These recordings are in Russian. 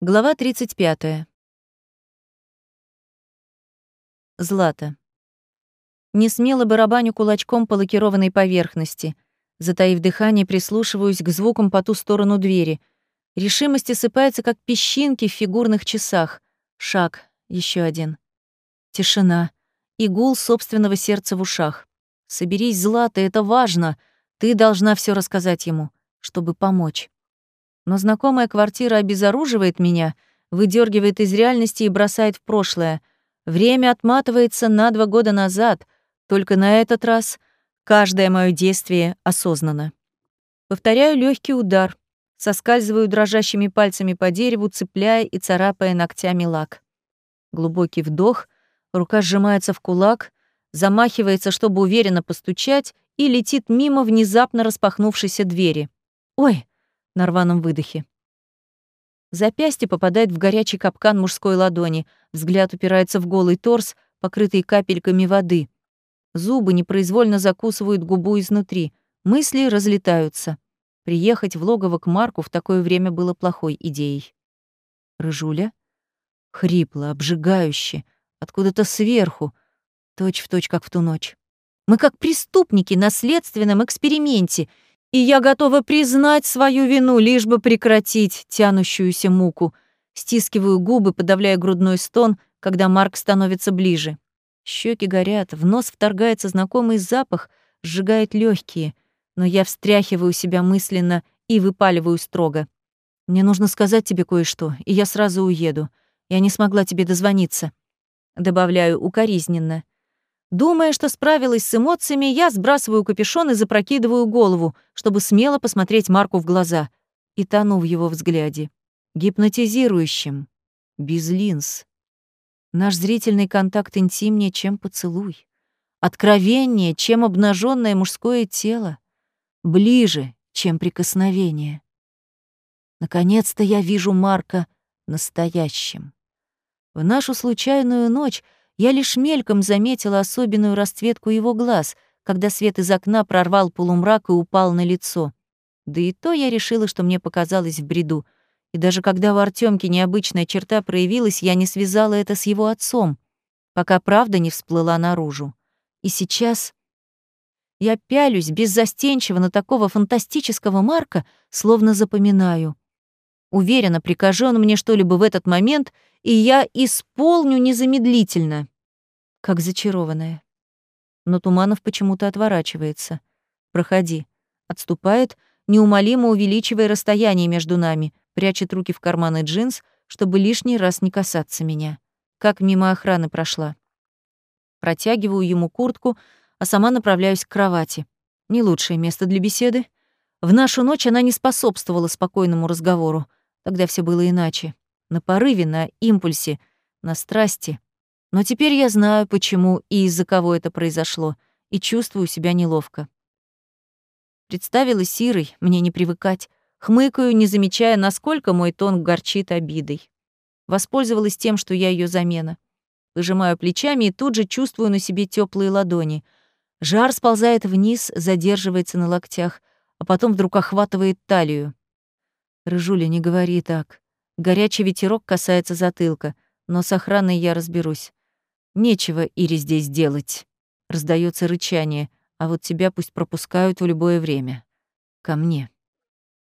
Глава 35. Злата. Не смело барабаню кулачком по лакированной поверхности. Затаив дыхание, прислушиваюсь к звукам по ту сторону двери. Решимость осыпается, как песчинки в фигурных часах. Шаг, еще один. Тишина. И гул собственного сердца в ушах. Соберись, Злата, это важно. Ты должна все рассказать ему, чтобы помочь но знакомая квартира обезоруживает меня, выдергивает из реальности и бросает в прошлое. Время отматывается на два года назад, только на этот раз каждое мое действие осознанно. Повторяю легкий удар, соскальзываю дрожащими пальцами по дереву, цепляя и царапая ногтями лак. Глубокий вдох, рука сжимается в кулак, замахивается, чтобы уверенно постучать, и летит мимо внезапно распахнувшейся двери. «Ой!» На рваном выдохе. Запястье попадает в горячий капкан мужской ладони, взгляд упирается в голый торс, покрытый капельками воды. Зубы непроизвольно закусывают губу изнутри, мысли разлетаются. Приехать в логово к Марку в такое время было плохой идеей. Рыжуля? Хрипло, обжигающе, откуда-то сверху, точь в точь, как в ту ночь. Мы как преступники на следственном эксперименте — и я готова признать свою вину, лишь бы прекратить тянущуюся муку. Стискиваю губы, подавляя грудной стон, когда Марк становится ближе. Щеки горят, в нос вторгается знакомый запах, сжигает легкие, но я встряхиваю себя мысленно и выпаливаю строго. «Мне нужно сказать тебе кое-что, и я сразу уеду. Я не смогла тебе дозвониться». Добавляю укоризненно. Думая, что справилась с эмоциями, я сбрасываю капюшон и запрокидываю голову, чтобы смело посмотреть Марку в глаза. И тону в его взгляде. Гипнотизирующим. Без линз. Наш зрительный контакт интимнее, чем поцелуй. Откровеннее, чем обнаженное мужское тело. Ближе, чем прикосновение. Наконец-то я вижу Марка настоящим. В нашу случайную ночь я лишь мельком заметила особенную расцветку его глаз, когда свет из окна прорвал полумрак и упал на лицо. Да и то я решила, что мне показалось в бреду. И даже когда у Артемки необычная черта проявилась, я не связала это с его отцом, пока правда не всплыла наружу. И сейчас я пялюсь беззастенчиво на такого фантастического Марка, словно запоминаю. Уверена, прикажи он мне что-либо в этот момент, и я исполню незамедлительно. Как зачарованная. Но Туманов почему-то отворачивается. «Проходи». Отступает, неумолимо увеличивая расстояние между нами, прячет руки в карманы джинс, чтобы лишний раз не касаться меня. Как мимо охраны прошла. Протягиваю ему куртку, а сама направляюсь к кровати. Не лучшее место для беседы. В нашу ночь она не способствовала спокойному разговору. Тогда все было иначе. На порыве, на импульсе, на страсти. Но теперь я знаю, почему и из-за кого это произошло, и чувствую себя неловко. Представилась Сирой, мне не привыкать. Хмыкаю, не замечая, насколько мой тон горчит обидой. Воспользовалась тем, что я ее замена. Выжимаю плечами и тут же чувствую на себе теплые ладони. Жар сползает вниз, задерживается на локтях, а потом вдруг охватывает талию. Рыжуля, не говори так. Горячий ветерок касается затылка, но с охраной я разберусь. Нечего Ире здесь делать. Раздается рычание, а вот тебя пусть пропускают в любое время. Ко мне.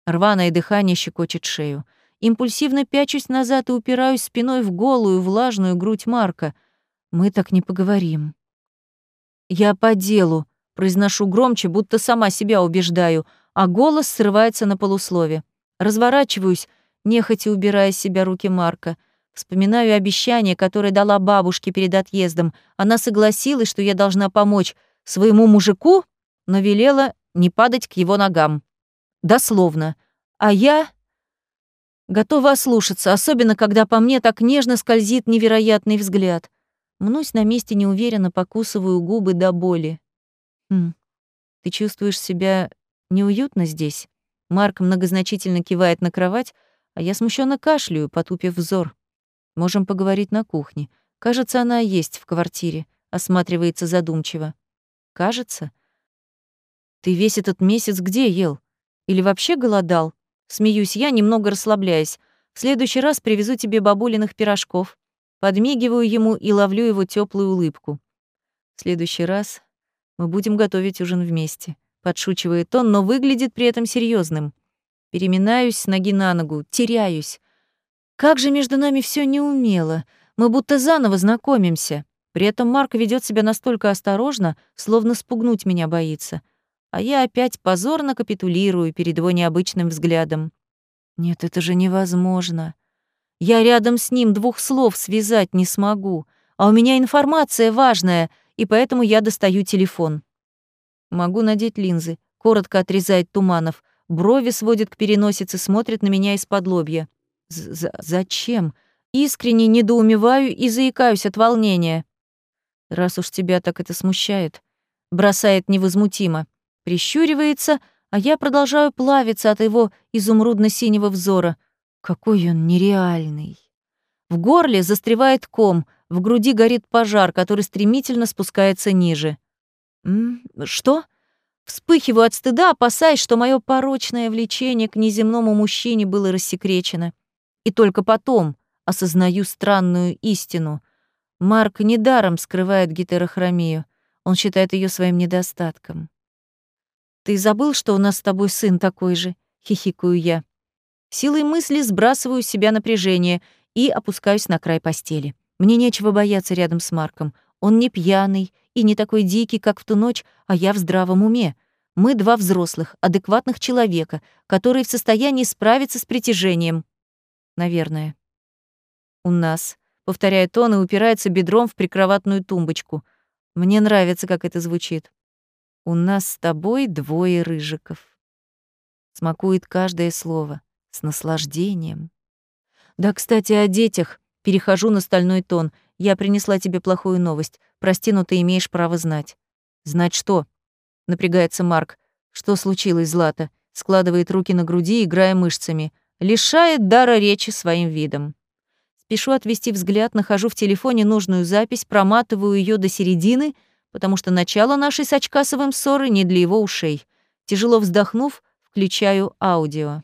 Рваное дыхание щекочет шею. Импульсивно пячусь назад и упираюсь спиной в голую, влажную грудь Марка. Мы так не поговорим. Я по делу, произношу громче, будто сама себя убеждаю, а голос срывается на полуслове. Разворачиваюсь, нехотя убирая с себя руки Марка. Вспоминаю обещание, которое дала бабушке перед отъездом. Она согласилась, что я должна помочь своему мужику, но велела не падать к его ногам. Дословно. А я готова ослушаться, особенно когда по мне так нежно скользит невероятный взгляд. Мнусь на месте неуверенно, покусываю губы до боли. Хм. Ты чувствуешь себя неуютно здесь? Марк многозначительно кивает на кровать, а я смущенно кашляю, потупив взор. Можем поговорить на кухне. Кажется, она есть в квартире, осматривается задумчиво. Кажется? Ты весь этот месяц где ел? Или вообще голодал? Смеюсь я, немного расслабляясь. В следующий раз привезу тебе бабулиных пирожков. Подмигиваю ему и ловлю его теплую улыбку. В следующий раз мы будем готовить ужин вместе. Подшучивает он, но выглядит при этом серьезным. Переминаюсь с ноги на ногу, теряюсь. Как же между нами все неумело. Мы будто заново знакомимся. При этом Марк ведет себя настолько осторожно, словно спугнуть меня боится. А я опять позорно капитулирую перед его необычным взглядом. Нет, это же невозможно. Я рядом с ним двух слов связать не смогу. А у меня информация важная, и поэтому я достаю телефон. Могу надеть линзы. Коротко отрезает Туманов. Брови сводит к переносице, смотрит на меня из-под лобья. З «Зачем?» Искренне недоумеваю и заикаюсь от волнения. Раз уж тебя так это смущает, бросает невозмутимо, прищуривается, а я продолжаю плавиться от его изумрудно-синего взора. Какой он нереальный. В горле застревает ком, в груди горит пожар, который стремительно спускается ниже. «М? Что?» Вспыхиваю от стыда, опасаясь, что мое порочное влечение к неземному мужчине было рассекречено. И только потом осознаю странную истину. Марк недаром скрывает гетерохромию. Он считает ее своим недостатком. «Ты забыл, что у нас с тобой сын такой же?» — хихикаю я. Силой мысли сбрасываю с себя напряжение и опускаюсь на край постели. Мне нечего бояться рядом с Марком. Он не пьяный и не такой дикий, как в ту ночь, а я в здравом уме. Мы два взрослых, адекватных человека, которые в состоянии справиться с притяжением. Наверное. У нас повторяет он и упирается бедром в прикроватную тумбочку. Мне нравится, как это звучит. У нас с тобой двое рыжиков. Смакует каждое слово с наслаждением. Да, кстати, о детях. Перехожу на стальной тон. Я принесла тебе плохую новость. Прости, но ты имеешь право знать. Знать что? Напрягается Марк. Что случилось, Злата? Складывает руки на груди, играя мышцами. Лишает дара речи своим видом. Спешу отвести взгляд, нахожу в телефоне нужную запись, проматываю ее до середины, потому что начало нашей с Очкасовым ссоры не для его ушей. Тяжело вздохнув, включаю аудио.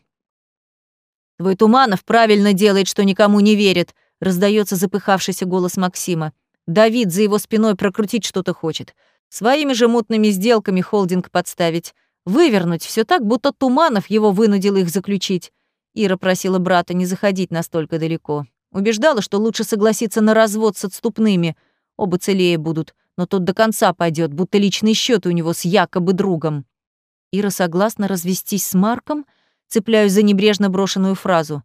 «Твой Туманов правильно делает, что никому не верит», раздается запыхавшийся голос Максима. «Давид за его спиной прокрутить что-то хочет. Своими же мутными сделками холдинг подставить. Вывернуть все так, будто Туманов его вынудил их заключить». Ира просила брата не заходить настолько далеко. Убеждала, что лучше согласиться на развод с отступными. Оба целее будут, но тот до конца пойдет, будто личный счет у него с якобы другом. Ира согласна развестись с Марком, цепляюсь за небрежно брошенную фразу.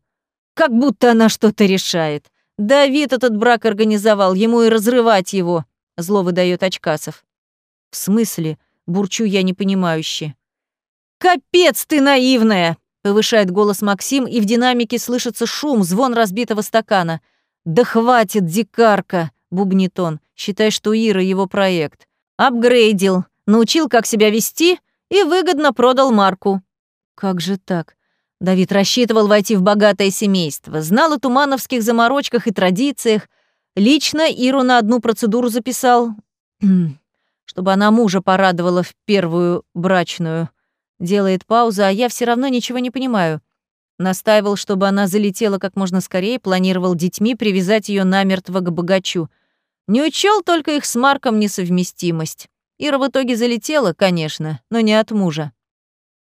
Как будто она что-то решает. Давид этот брак организовал, ему и разрывать его, зло выдает Очкасов. В смысле? Бурчу я непонимающе. Капец ты наивная! Повышает голос Максим, и в динамике слышится шум, звон разбитого стакана. «Да хватит, дикарка!» — бубнит он. «Считай, что Ира его проект. Апгрейдил, научил, как себя вести, и выгодно продал марку». «Как же так?» Давид рассчитывал войти в богатое семейство, знал о тумановских заморочках и традициях, лично Иру на одну процедуру записал, чтобы она мужа порадовала в первую брачную. Делает паузу, а я все равно ничего не понимаю. Настаивал, чтобы она залетела как можно скорее, планировал детьми привязать ее намертво к богачу. Не учел только их с Марком несовместимость. Ира в итоге залетела, конечно, но не от мужа.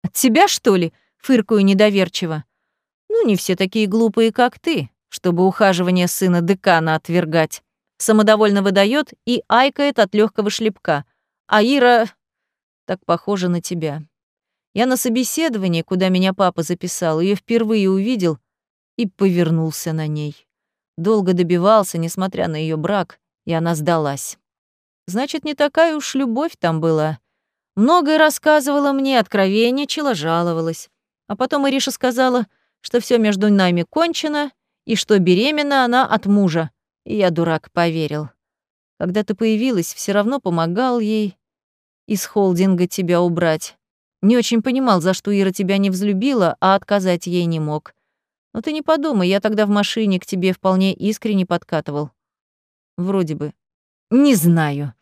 «От тебя, что ли?» — фыркаю недоверчиво. «Ну, не все такие глупые, как ты, чтобы ухаживание сына декана отвергать». Самодовольно выдает и айкает от легкого шлепка. А Ира так похожа на тебя. Я на собеседовании, куда меня папа записал, ее впервые увидел и повернулся на ней. Долго добивался, несмотря на ее брак, и она сдалась. Значит, не такая уж любовь там была. Многое рассказывала мне, откровенничала, жаловалась. А потом Ириша сказала, что все между нами кончено и что беременна она от мужа. И я, дурак, поверил. Когда ты появилась, все равно помогал ей из холдинга тебя убрать. Не очень понимал, за что Ира тебя не взлюбила, а отказать ей не мог. Но ты не подумай, я тогда в машине к тебе вполне искренне подкатывал. Вроде бы. Не знаю.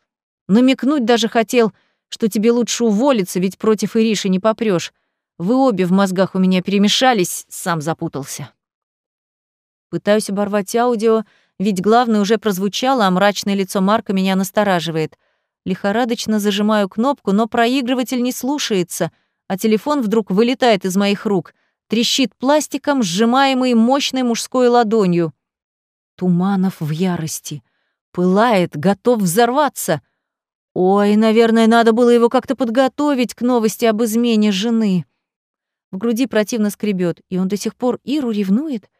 Намекнуть даже хотел, что тебе лучше уволиться, ведь против Ириши не попрёшь. Вы обе в мозгах у меня перемешались, сам запутался. Пытаюсь оборвать аудио, ведь главное уже прозвучало, а мрачное лицо Марка меня настораживает. Лихорадочно зажимаю кнопку, но проигрыватель не слушается, а телефон вдруг вылетает из моих рук, трещит пластиком, сжимаемый мощной мужской ладонью. Туманов в ярости. Пылает, готов взорваться. Ой, наверное, надо было его как-то подготовить к новости об измене жены. В груди противно скребет, и он до сих пор Иру ревнует.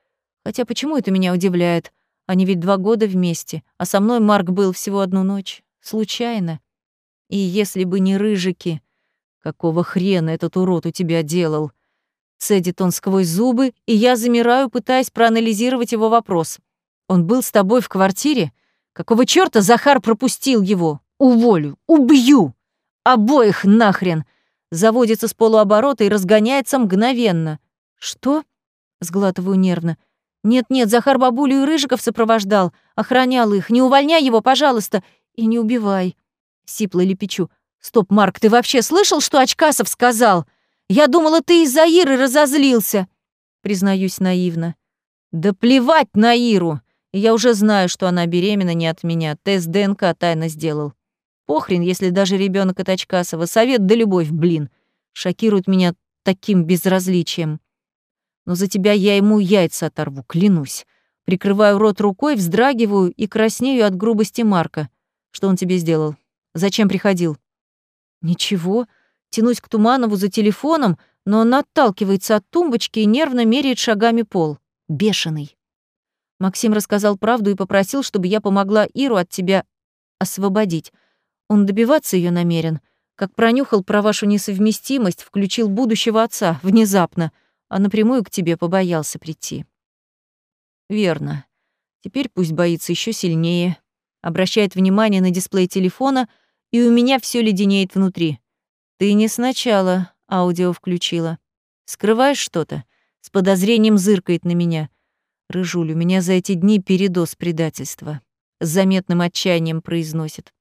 Хотя почему это меня удивляет? Они ведь два года вместе, а со мной Марк был всего одну ночь. Случайно. И если бы не рыжики, какого хрена этот урод у тебя делал? Цедит он сквозь зубы, и я замираю, пытаясь проанализировать его вопрос. Он был с тобой в квартире? Какого чёрта Захар пропустил его? Уволю, убью! Обоих нахрен! Заводится с полуоборота и разгоняется мгновенно. Что? Сглатываю нервно. Нет-нет, Захар бабулю и Рыжиков сопровождал, охранял их. Не увольняй его, пожалуйста, и не убивай. Сипло лепечу. Стоп, Марк, ты вообще слышал, что Очкасов сказал? Я думала, ты из-за Иры разозлился. Признаюсь наивно. Да плевать на Иру. Я уже знаю, что она беременна не от меня. Тест ДНК тайно сделал. Похрен, если даже ребенок от Очкасова. Совет да любовь, блин. Шокирует меня таким безразличием но за тебя я ему яйца оторву, клянусь. Прикрываю рот рукой, вздрагиваю и краснею от грубости Марка. Что он тебе сделал? Зачем приходил? Ничего. Тянусь к Туманову за телефоном, но он отталкивается от тумбочки и нервно меряет шагами пол. Бешеный. Максим рассказал правду и попросил, чтобы я помогла Иру от тебя освободить. Он добиваться ее намерен. Как пронюхал про вашу несовместимость, включил будущего отца внезапно — а напрямую к тебе побоялся прийти. Верно. Теперь пусть боится еще сильнее. Обращает внимание на дисплей телефона, и у меня все леденеет внутри. Ты не сначала аудио включила. Скрываешь что-то? С подозрением зыркает на меня. Рыжуль, у меня за эти дни передоз предательства. С заметным отчаянием произносит.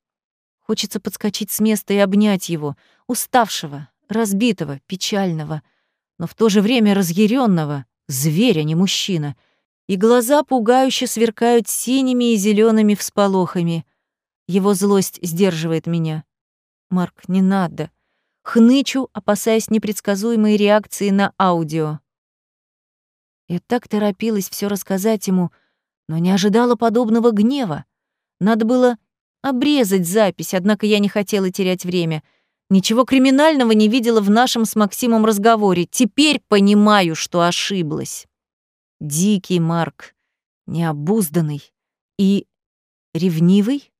Хочется подскочить с места и обнять его, уставшего, разбитого, печального — но в то же время разъяренного, зверя, не мужчина, и глаза пугающе сверкают синими и зелеными всполохами. Его злость сдерживает меня. «Марк, не надо». Хнычу, опасаясь непредсказуемой реакции на аудио. Я так торопилась все рассказать ему, но не ожидала подобного гнева. Надо было обрезать запись, однако я не хотела терять время — Ничего криминального не видела в нашем с Максимом разговоре. Теперь понимаю, что ошиблась. Дикий Марк, необузданный и ревнивый?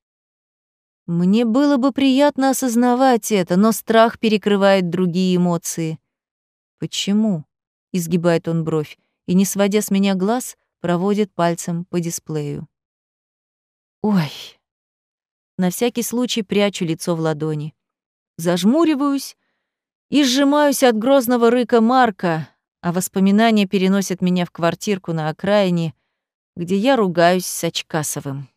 Мне было бы приятно осознавать это, но страх перекрывает другие эмоции. «Почему?» — изгибает он бровь и, не сводя с меня глаз, проводит пальцем по дисплею. «Ой!» На всякий случай прячу лицо в ладони зажмуриваюсь и сжимаюсь от грозного рыка Марка, а воспоминания переносят меня в квартирку на окраине, где я ругаюсь с Очкасовым.